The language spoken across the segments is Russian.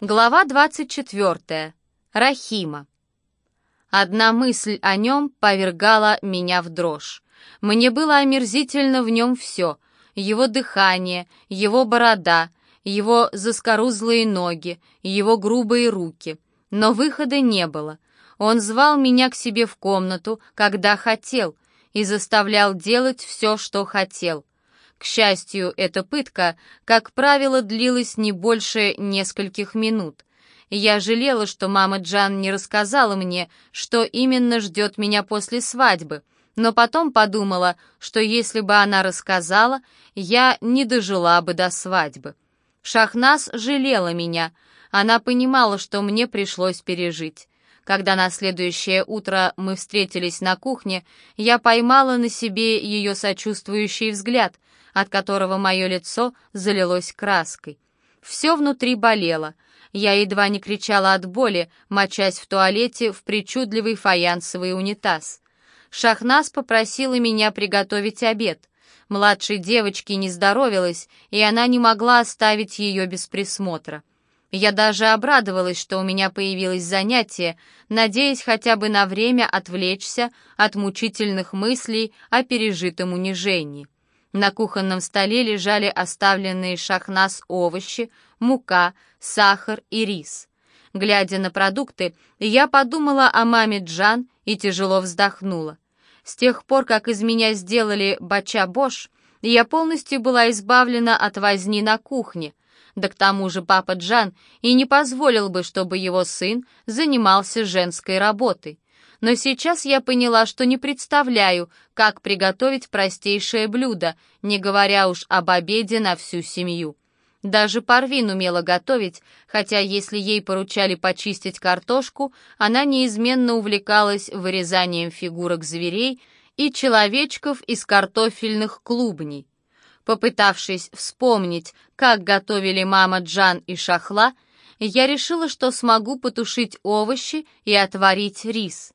Глава 24. Рахима. Одна мысль о нем повергала меня в дрожь. Мне было омерзительно в нем все. Его дыхание, его борода, его заскорузлые ноги, его грубые руки. Но выхода не было. Он звал меня к себе в комнату, когда хотел, и заставлял делать все, что хотел. К счастью, эта пытка, как правило, длилась не больше нескольких минут. Я жалела, что мама Джан не рассказала мне, что именно ждет меня после свадьбы, но потом подумала, что если бы она рассказала, я не дожила бы до свадьбы. Шахнас жалела меня. Она понимала, что мне пришлось пережить. Когда на следующее утро мы встретились на кухне, я поймала на себе ее сочувствующий взгляд, от которого мое лицо залилось краской. Все внутри болело. Я едва не кричала от боли, мочась в туалете в причудливый фаянсовый унитаз. Шахнас попросила меня приготовить обед. Младшей девочке не здоровилась, и она не могла оставить ее без присмотра. Я даже обрадовалась, что у меня появилось занятие, надеясь хотя бы на время отвлечься от мучительных мыслей о пережитом унижении. На кухонном столе лежали оставленные шахнас овощи, мука, сахар и рис. Глядя на продукты, я подумала о маме Джан и тяжело вздохнула. С тех пор, как из меня сделали бача-бош, я полностью была избавлена от возни на кухне — да к тому же папа Джан и не позволил бы, чтобы его сын занимался женской работой. Но сейчас я поняла, что не представляю, как приготовить простейшее блюдо, не говоря уж об обеде на всю семью. Даже Парвин умела готовить, хотя если ей поручали почистить картошку, она неизменно увлекалась вырезанием фигурок зверей и человечков из картофельных клубней. Попытавшись вспомнить, как готовили мама Джан и Шахла, я решила, что смогу потушить овощи и отварить рис.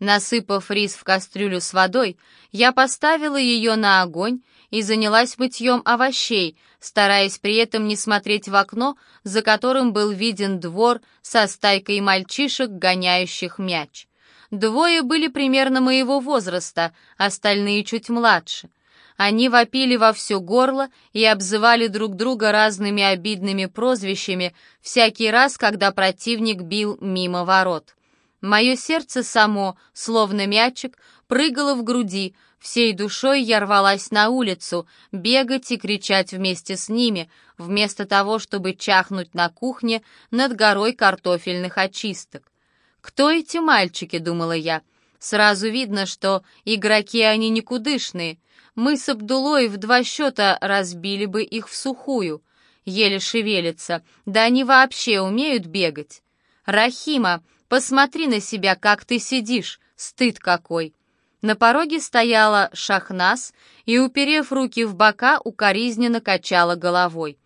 Насыпав рис в кастрюлю с водой, я поставила ее на огонь и занялась мытьем овощей, стараясь при этом не смотреть в окно, за которым был виден двор со стайкой мальчишек, гоняющих мяч. Двое были примерно моего возраста, остальные чуть младше — они вопили во все горло и обзывали друг друга разными обидными прозвищами всякий раз, когда противник бил мимо ворот. Мое сердце само, словно мячик, прыгало в груди, всей душой я рвалась на улицу, бегать и кричать вместе с ними, вместо того, чтобы чахнуть на кухне над горой картофельных очисток. «Кто эти мальчики?» — думала я. «Сразу видно, что игроки они никудышные». Мы с Абдулой в два счета разбили бы их в сухую. Еле шевелятся, да они вообще умеют бегать. Рахима, посмотри на себя, как ты сидишь, стыд какой. На пороге стояла Шахнас и, уперев руки в бока, укоризненно качала головой.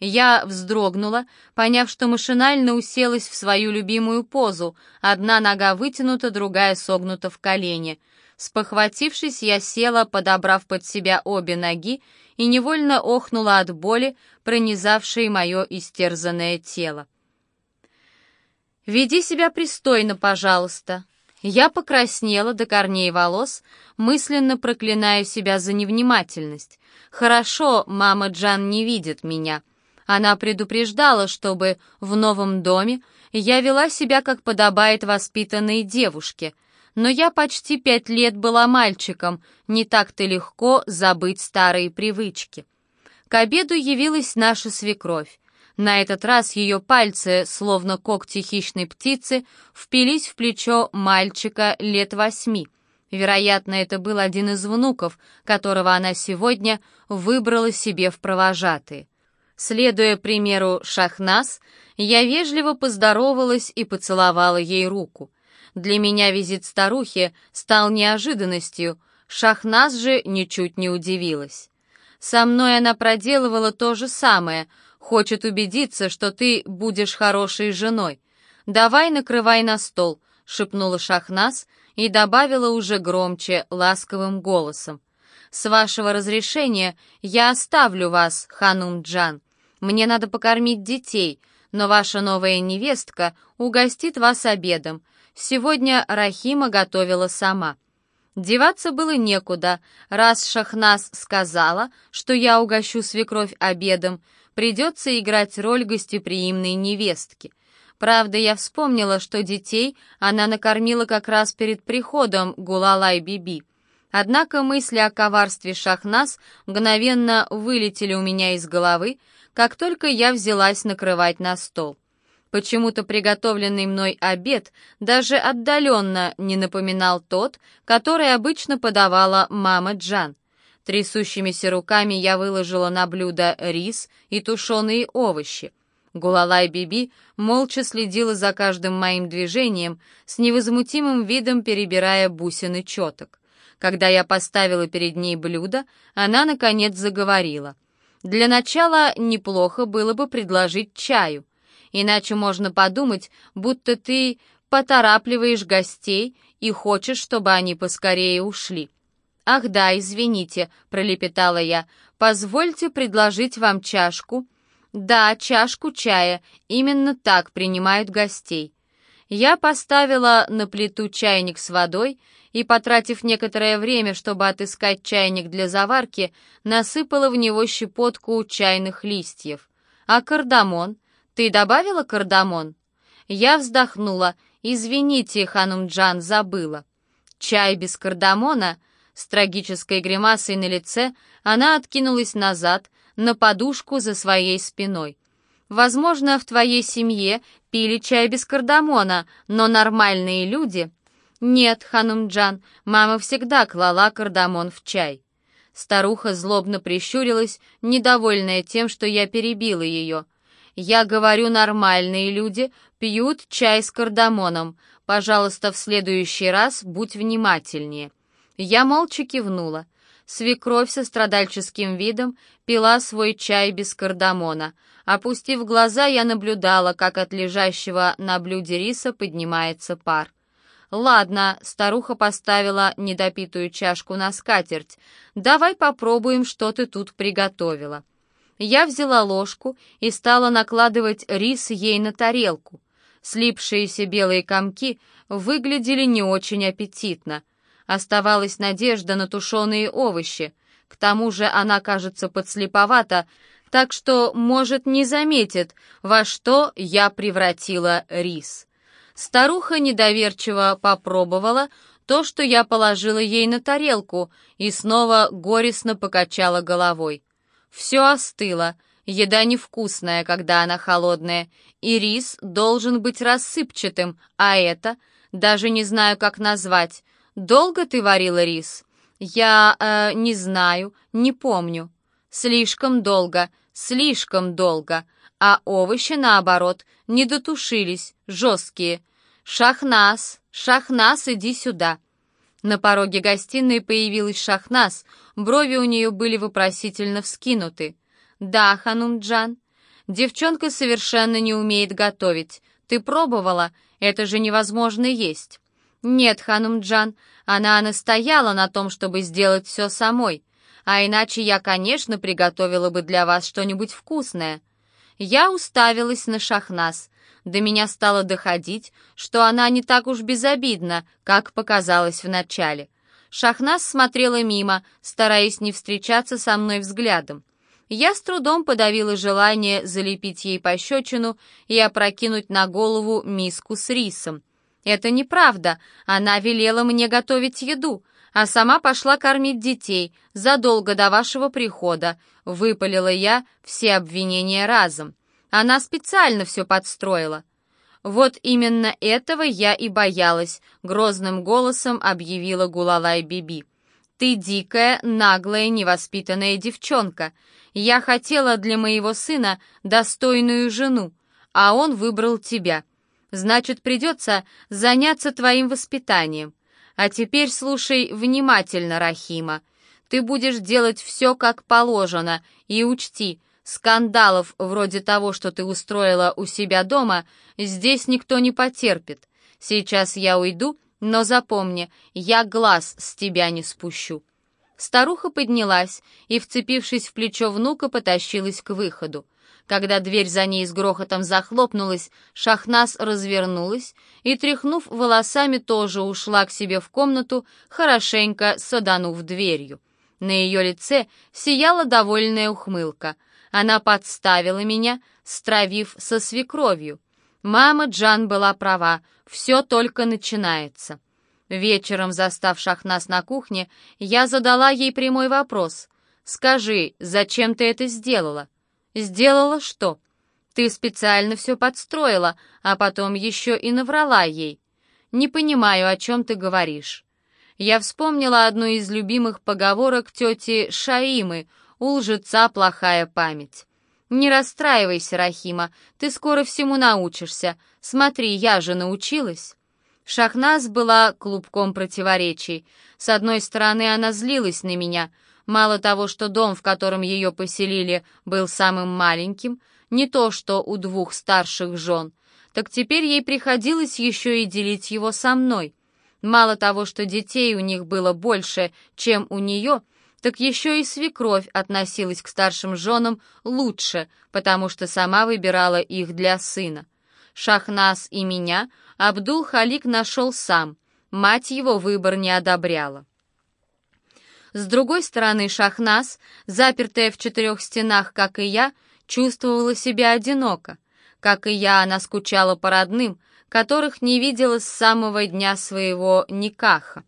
Я вздрогнула, поняв, что машинально уселась в свою любимую позу, одна нога вытянута, другая согнута в колене — Спохватившись, я села, подобрав под себя обе ноги, и невольно охнула от боли, пронизавшей мое истерзанное тело. «Веди себя пристойно, пожалуйста». Я покраснела до корней волос, мысленно проклиная себя за невнимательность. «Хорошо, мама Джан не видит меня». Она предупреждала, чтобы в новом доме я вела себя, как подобает воспитанной девушке — но я почти пять лет была мальчиком, не так-то легко забыть старые привычки. К обеду явилась наша свекровь. На этот раз ее пальцы, словно когти хищной птицы, впились в плечо мальчика лет восьми. Вероятно, это был один из внуков, которого она сегодня выбрала себе в провожатые. Следуя примеру Шахнас, я вежливо поздоровалась и поцеловала ей руку — для меня визит старухи стал неожиданностью, Шахназ же ничуть не удивилась. Со мной она проделывала то же самое, хочет убедиться, что ты будешь хорошей женой. Давай накрывай на стол, шепнула Шахназ и добавила уже громче, ласковым голосом. С вашего разрешения я оставлю вас, Ханум Джан. Мне надо покормить детей, но ваша новая невестка угостит вас обедом. Сегодня Рахима готовила сама». Деваться было некуда, раз Шахнас сказала, что я угощу свекровь обедом, придется играть роль гостеприимной невестки. Правда, я вспомнила, что детей она накормила как раз перед приходом Гулалай-Биби. Однако мысли о коварстве Шахнас мгновенно вылетели у меня из головы, как только я взялась накрывать на стол. Почему-то приготовленный мной обед даже отдаленно не напоминал тот, который обычно подавала мама Джан. Трясущимися руками я выложила на блюдо рис и тушеные овощи. Гулалай Биби молча следила за каждым моим движением, с невозмутимым видом перебирая бусины четок. Когда я поставила перед ней блюдо, она, наконец, заговорила. «Для начала неплохо было бы предложить чаю. Иначе можно подумать, будто ты поторапливаешь гостей и хочешь, чтобы они поскорее ушли. «Ах да, извините», — пролепетала я, — «позвольте предложить вам чашку». «Да, чашку чая, именно так принимают гостей». Я поставила на плиту чайник с водой и, потратив некоторое время, чтобы отыскать чайник для заварки, насыпала в него щепотку чайных листьев. А кардамон? «Ты добавила кардамон?» Я вздохнула. «Извините, Ханумджан, забыла». Чай без кардамона? С трагической гримасой на лице она откинулась назад, на подушку за своей спиной. «Возможно, в твоей семье пили чай без кардамона, но нормальные люди...» «Нет, Ханумджан, мама всегда клала кардамон в чай». Старуха злобно прищурилась, недовольная тем, что я перебила ее. Я говорю, нормальные люди пьют чай с кардамоном. Пожалуйста, в следующий раз будь внимательнее». Я молча кивнула. Свекровь со страдальческим видом пила свой чай без кардамона. Опустив глаза, я наблюдала, как от лежащего на блюде риса поднимается пар. «Ладно», — старуха поставила недопитую чашку на скатерть. «Давай попробуем, что ты тут приготовила». Я взяла ложку и стала накладывать рис ей на тарелку. Слипшиеся белые комки выглядели не очень аппетитно. Оставалась надежда на тушеные овощи. К тому же она, кажется, подслеповата, так что, может, не заметит, во что я превратила рис. Старуха недоверчиво попробовала то, что я положила ей на тарелку, и снова горестно покачала головой. Все остыло, еда невкусная, когда она холодная, и рис должен быть рассыпчатым, а это, даже не знаю, как назвать. Долго ты варила рис? Я, э, не знаю, не помню. Слишком долго, слишком долго. А овощи, наоборот, не дотушились, жесткие. Шахнас, Шахнас, иди сюда. На пороге гостиной появилась Шахнас, брови у нее были вопросительно вскинуты. «Да, Ханумджан, девчонка совершенно не умеет готовить. Ты пробовала? Это же невозможно есть». «Нет, Ханумджан, она настояла на том, чтобы сделать все самой. А иначе я, конечно, приготовила бы для вас что-нибудь вкусное». Я уставилась на Шахнас. До меня стало доходить, что она не так уж безобидна, как показалось вначале. Шахнас смотрела мимо, стараясь не встречаться со мной взглядом. Я с трудом подавила желание залепить ей пощечину и опрокинуть на голову миску с рисом. «Это неправда, она велела мне готовить еду, а сама пошла кормить детей задолго до вашего прихода», — выпалила я все обвинения разом. Она специально все подстроила. Вот именно этого я и боялась, грозным голосом объявила Гулалай Биби. Ты дикая, наглая, невоспитанная девчонка. Я хотела для моего сына достойную жену, а он выбрал тебя. Значит, придется заняться твоим воспитанием. А теперь слушай внимательно, Рахима. Ты будешь делать все как положено, и учти — Скандалов вроде того, что ты устроила у себя дома, здесь никто не потерпит. Сейчас я уйду, но запомни, я глаз с тебя не спущу». Старуха поднялась и, вцепившись в плечо внука, потащилась к выходу. Когда дверь за ней с грохотом захлопнулась, Шахнас развернулась и, тряхнув волосами, тоже ушла к себе в комнату, хорошенько саданув дверью. На ее лице сияла довольная ухмылка. Она подставила меня, стравив со свекровью. Мама Джан была права, все только начинается. Вечером, застав Шахнас на кухне, я задала ей прямой вопрос. «Скажи, зачем ты это сделала?» «Сделала что?» «Ты специально все подстроила, а потом еще и наврала ей». «Не понимаю, о чем ты говоришь». Я вспомнила одну из любимых поговорок тети Шаимы «У лжеца плохая память». «Не расстраивайся, Рахима, ты скоро всему научишься. Смотри, я же научилась». Шахназ была клубком противоречий. С одной стороны, она злилась на меня. Мало того, что дом, в котором ее поселили, был самым маленьким, не то что у двух старших жен, так теперь ей приходилось еще и делить его со мной. Мало того, что детей у них было больше, чем у нее, так еще и свекровь относилась к старшим женам лучше, потому что сама выбирала их для сына. Шахнас и меня Абдул-Халик нашел сам, мать его выбор не одобряла. С другой стороны, Шахнас, запертая в четырех стенах, как и я, чувствовала себя одиноко. Как и я, она скучала по родным, которых не видела с самого дня своего никаха.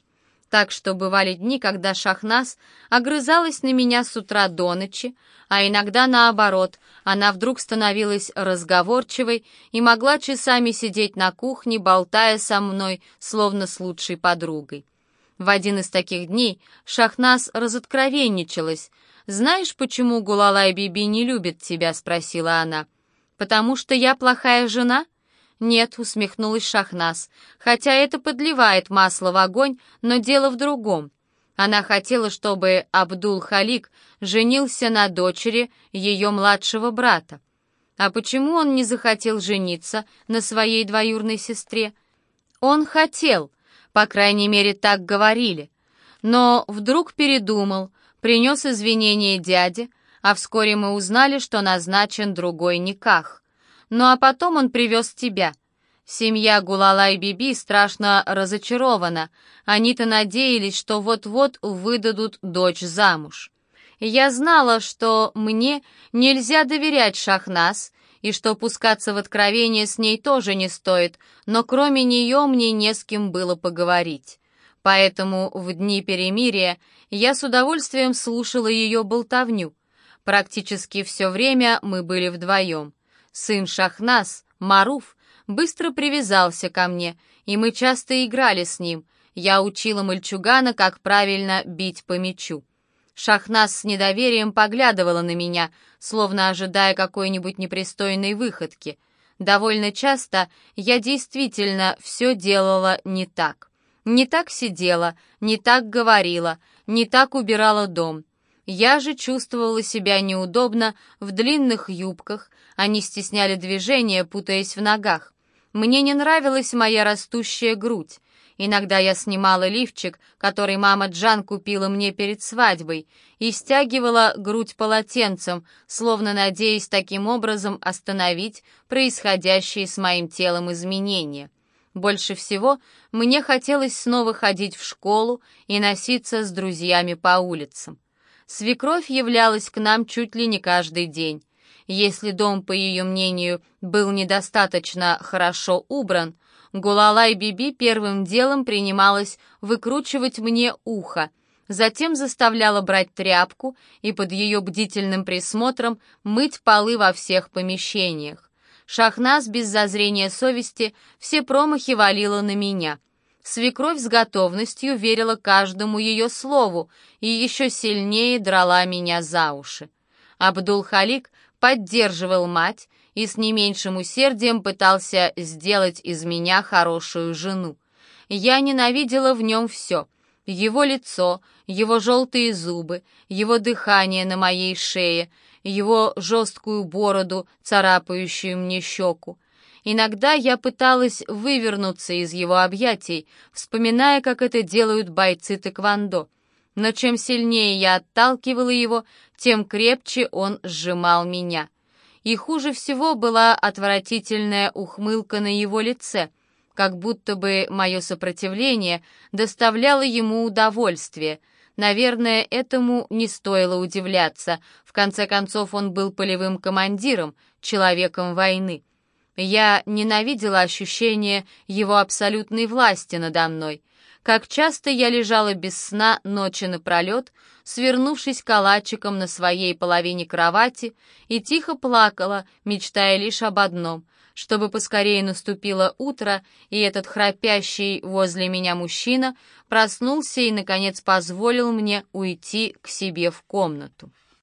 Так что бывали дни, когда Шахнас огрызалась на меня с утра до ночи, а иногда наоборот, она вдруг становилась разговорчивой и могла часами сидеть на кухне, болтая со мной, словно с лучшей подругой. В один из таких дней Шахнас разоткровенничалась. «Знаешь, почему Гулалай Биби не любит тебя?» — спросила она. «Потому что я плохая жена?» «Нет», — усмехнулась Шахнас, «хотя это подливает масло в огонь, но дело в другом. Она хотела, чтобы Абдул-Халик женился на дочери ее младшего брата. А почему он не захотел жениться на своей двоюрной сестре? Он хотел, по крайней мере, так говорили. Но вдруг передумал, принес извинения дяде, а вскоре мы узнали, что назначен другой никах. Ну а потом он привез тебя — Семья Гулалай-Биби страшно разочарована. Они-то надеялись, что вот-вот выдадут дочь замуж. Я знала, что мне нельзя доверять Шахнас, и что пускаться в откровение с ней тоже не стоит, но кроме нее мне не с кем было поговорить. Поэтому в дни перемирия я с удовольствием слушала ее болтовню. Практически все время мы были вдвоем. Сын Шахнас, Маруф, быстро привязался ко мне, и мы часто играли с ним. Я учила мальчугана, как правильно бить по мячу. Шахнас с недоверием поглядывала на меня, словно ожидая какой-нибудь непристойной выходки. Довольно часто я действительно все делала не так. Не так сидела, не так говорила, не так убирала дом. Я же чувствовала себя неудобно в длинных юбках, они стесняли движения, путаясь в ногах. Мне не нравилась моя растущая грудь. Иногда я снимала лифчик, который мама Джан купила мне перед свадьбой, и стягивала грудь полотенцем, словно надеясь таким образом остановить происходящие с моим телом изменения. Больше всего мне хотелось снова ходить в школу и носиться с друзьями по улицам. Свекровь являлась к нам чуть ли не каждый день. Если дом, по ее мнению, был недостаточно хорошо убран, Гулалай Биби первым делом принималась выкручивать мне ухо, затем заставляла брать тряпку и под ее бдительным присмотром мыть полы во всех помещениях. Шахназ без зазрения совести все промахи валила на меня. Свекровь с готовностью верила каждому ее слову и еще сильнее драла меня за уши. Абдул-Халик поддерживал мать и с не меньшим усердием пытался сделать из меня хорошую жену. Я ненавидела в нем все. Его лицо, его желтые зубы, его дыхание на моей шее, его жесткую бороду, царапающую мне щеку. Иногда я пыталась вывернуться из его объятий, вспоминая, как это делают бойцы тэквондо. Но чем сильнее я отталкивала его, тем крепче он сжимал меня. И хуже всего была отвратительная ухмылка на его лице, как будто бы мое сопротивление доставляло ему удовольствие. Наверное, этому не стоило удивляться. В конце концов, он был полевым командиром, человеком войны. Я ненавидела ощущение его абсолютной власти надо мной. Как часто я лежала без сна ночи напролет, свернувшись калачиком на своей половине кровати, и тихо плакала, мечтая лишь об одном — чтобы поскорее наступило утро, и этот храпящий возле меня мужчина проснулся и, наконец, позволил мне уйти к себе в комнату.